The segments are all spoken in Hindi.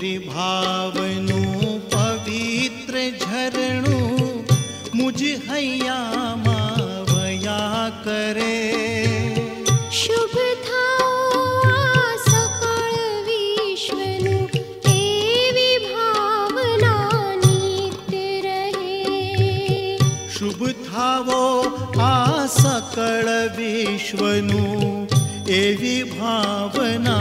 त्रिभावनु पवित्र झरणु मुझ हैया मावया करे। शुभ शुभ थावो आ सकळ विश्वनु एवी भावना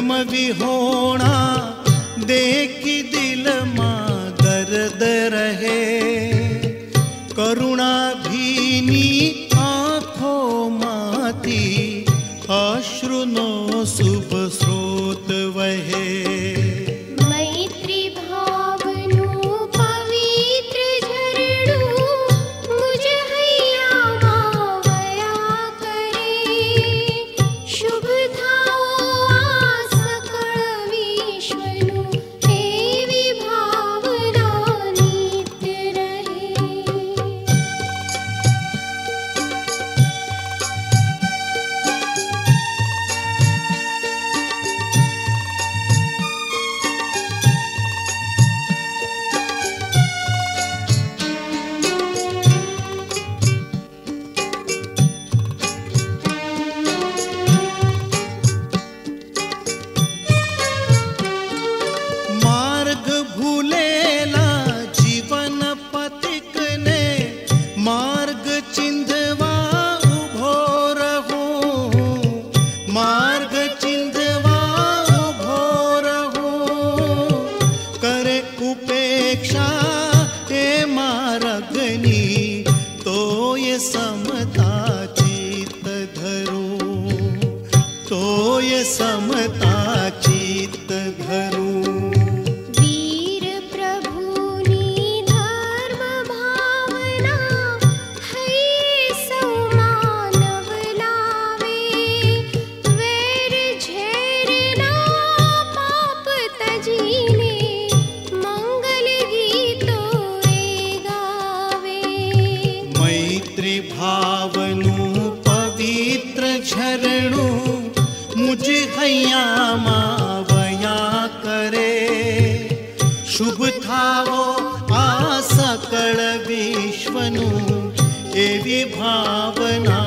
भी होना देखी दिल मा दर्द रहे। शुभ था वो आ सकल विश्वनु एवी भावना